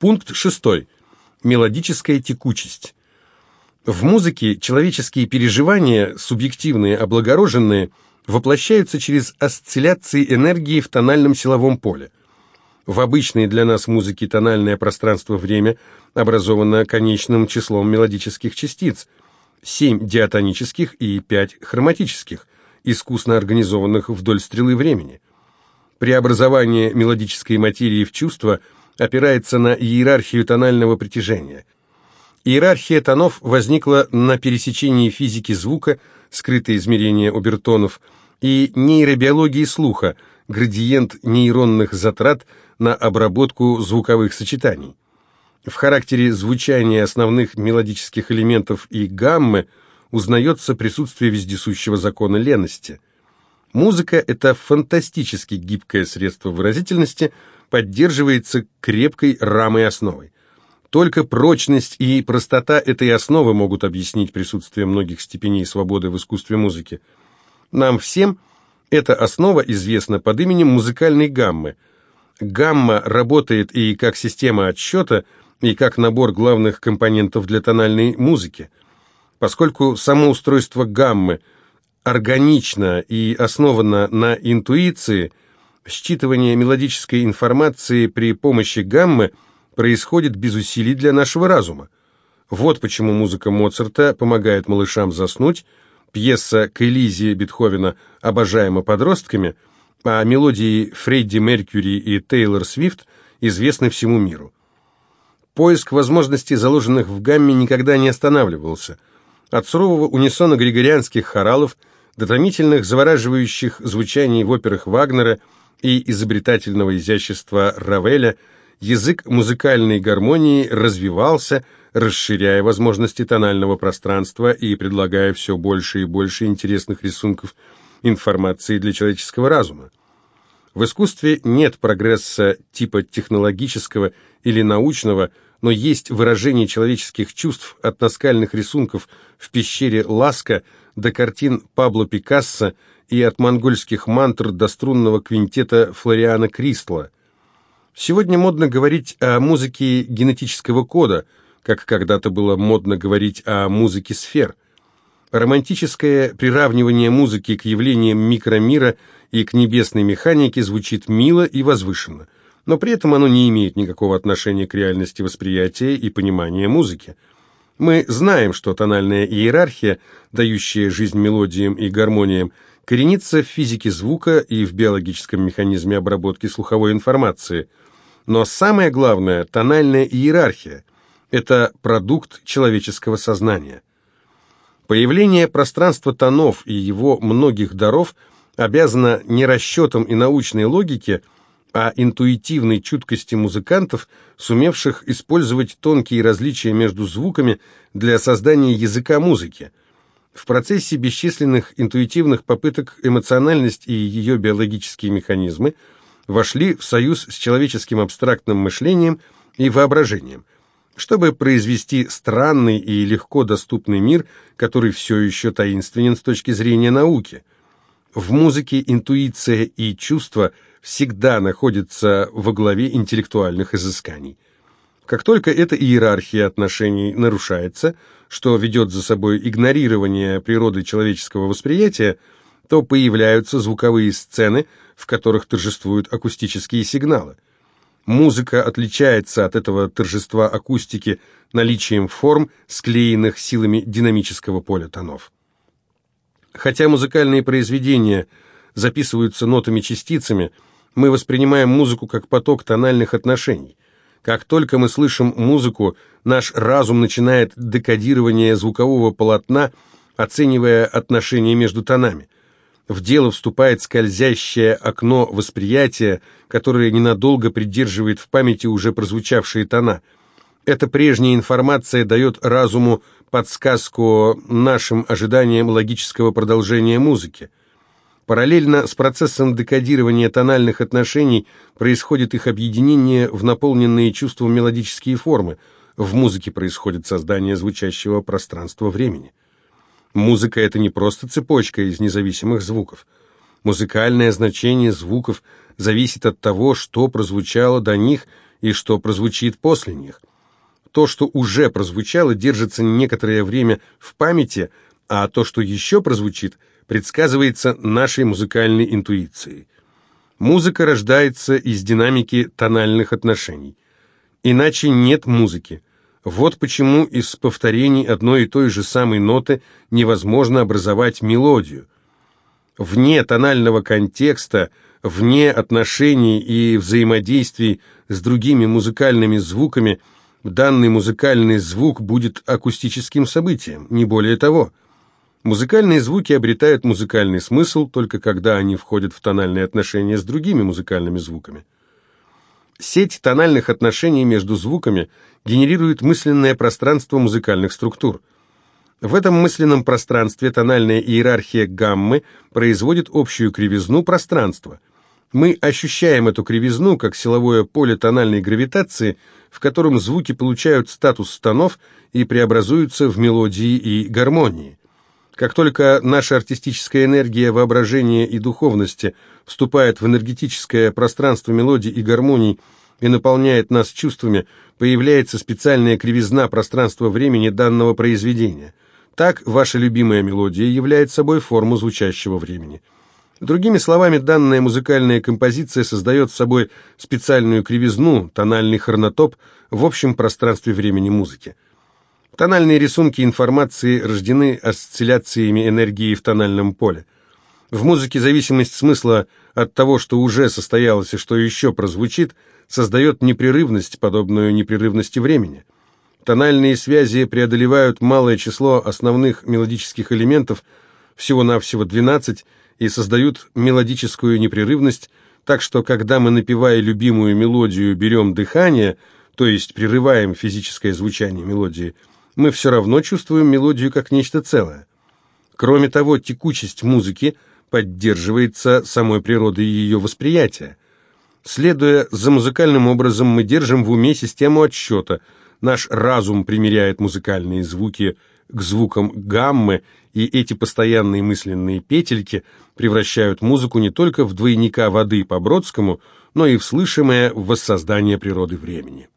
Пункт шестой. Мелодическая текучесть. В музыке человеческие переживания, субъективные, облагороженные, воплощаются через осцилляции энергии в тональном силовом поле. В обычной для нас музыке тональное пространство-время образовано конечным числом мелодических частиц, 7 диатонических и 5 хроматических, искусно организованных вдоль стрелы времени. Преобразование мелодической материи в чувство опирается на иерархию тонального притяжения. Иерархия тонов возникла на пересечении физики звука, скрытые измерения обертонов, и нейробиологии слуха, градиент нейронных затрат на обработку звуковых сочетаний. В характере звучания основных мелодических элементов и гаммы узнается присутствие вездесущего закона лености. Музыка – это фантастически гибкое средство выразительности, поддерживается крепкой рамой основой. Только прочность и простота этой основы могут объяснить присутствие многих степеней свободы в искусстве музыки. Нам всем эта основа известна под именем музыкальной гаммы. Гамма работает и как система отсчета, и как набор главных компонентов для тональной музыки. Поскольку само устройство гаммы органично и основано на интуиции, считывание мелодической информации при помощи гаммы – происходит без усилий для нашего разума. Вот почему музыка Моцарта помогает малышам заснуть, пьеса к Элизе Бетховена обожаема подростками, а мелодии Фредди Меркьюри и Тейлор Свифт известны всему миру. Поиск возможностей, заложенных в гамме, никогда не останавливался. От сурового унисона григорианских хоралов до томительных, завораживающих звучаний в операх Вагнера и изобретательного изящества Равеля – язык музыкальной гармонии развивался, расширяя возможности тонального пространства и предлагая все больше и больше интересных рисунков информации для человеческого разума. В искусстве нет прогресса типа технологического или научного, но есть выражение человеческих чувств от наскальных рисунков в пещере Ласка до картин Пабло Пикассо и от монгольских мантр до струнного квинтета Флориана Кристла – Сегодня модно говорить о музыке генетического кода, как когда-то было модно говорить о музыке сфер. Романтическое приравнивание музыки к явлениям микромира и к небесной механике звучит мило и возвышенно, но при этом оно не имеет никакого отношения к реальности восприятия и понимания музыки. Мы знаем, что тональная иерархия, дающая жизнь мелодиям и гармониям, коренится в физике звука и в биологическом механизме обработки слуховой информации – но самое главное, тональная иерархия – это продукт человеческого сознания. Появление пространства тонов и его многих даров обязано не расчетам и научной логике, а интуитивной чуткости музыкантов, сумевших использовать тонкие различия между звуками для создания языка музыки. В процессе бесчисленных интуитивных попыток эмоциональность и ее биологические механизмы – вошли в союз с человеческим абстрактным мышлением и воображением, чтобы произвести странный и легко доступный мир, который все еще таинственен с точки зрения науки. В музыке интуиция и чувство всегда находятся во главе интеллектуальных изысканий. Как только эта иерархия отношений нарушается, что ведет за собой игнорирование природы человеческого восприятия, то появляются звуковые сцены, в которых торжествуют акустические сигналы. Музыка отличается от этого торжества акустики наличием форм, склеенных силами динамического поля тонов. Хотя музыкальные произведения записываются нотами-частицами, мы воспринимаем музыку как поток тональных отношений. Как только мы слышим музыку, наш разум начинает декодирование звукового полотна, оценивая отношения между тонами – в дело вступает скользящее окно восприятия, которое ненадолго придерживает в памяти уже прозвучавшие тона. Эта прежняя информация дает разуму подсказку нашим ожиданиям логического продолжения музыки. Параллельно с процессом декодирования тональных отношений происходит их объединение в наполненные чувством мелодические формы. В музыке происходит создание звучащего пространства времени. Музыка — это не просто цепочка из независимых звуков. Музыкальное значение звуков зависит от того, что прозвучало до них и что прозвучит после них. То, что уже прозвучало, держится некоторое время в памяти, а то, что еще прозвучит, предсказывается нашей музыкальной интуицией. Музыка рождается из динамики тональных отношений. Иначе нет музыки. Вот почему из повторений одной и той же самой ноты невозможно образовать мелодию. Вне тонального контекста, вне отношений и взаимодействий с другими музыкальными звуками, данный музыкальный звук будет акустическим событием, не более того. Музыкальные звуки обретают музыкальный смысл только когда они входят в тональные отношения с другими музыкальными звуками. Сеть тональных отношений между звуками генерирует мысленное пространство музыкальных структур. В этом мысленном пространстве тональная иерархия гаммы производит общую кривизну пространства. Мы ощущаем эту кривизну как силовое поле тональной гравитации, в котором звуки получают статус станов и преобразуются в мелодии и гармонии. Как только наша артистическая энергия, воображение и духовности вступает в энергетическое пространство мелодий и гармоний и наполняет нас чувствами, появляется специальная кривизна пространства-времени данного произведения. Так, ваша любимая мелодия является собой форму звучащего времени. Другими словами, данная музыкальная композиция создает собой специальную кривизну, тональный хронотоп в общем пространстве времени музыки. Тональные рисунки информации рождены осцилляциями энергии в тональном поле. В музыке зависимость смысла от того, что уже состоялось и что еще прозвучит, создает непрерывность, подобную непрерывности времени. Тональные связи преодолевают малое число основных мелодических элементов, всего-навсего 12, и создают мелодическую непрерывность, так что когда мы, напевая любимую мелодию, берем дыхание, то есть прерываем физическое звучание мелодии – мы все равно чувствуем мелодию как нечто целое. Кроме того, текучесть музыки поддерживается самой природой ее восприятия. Следуя за музыкальным образом, мы держим в уме систему отсчета. Наш разум примеряет музыкальные звуки к звукам гаммы, и эти постоянные мысленные петельки превращают музыку не только в двойника воды по Бродскому, но и в слышимое воссоздание природы времени.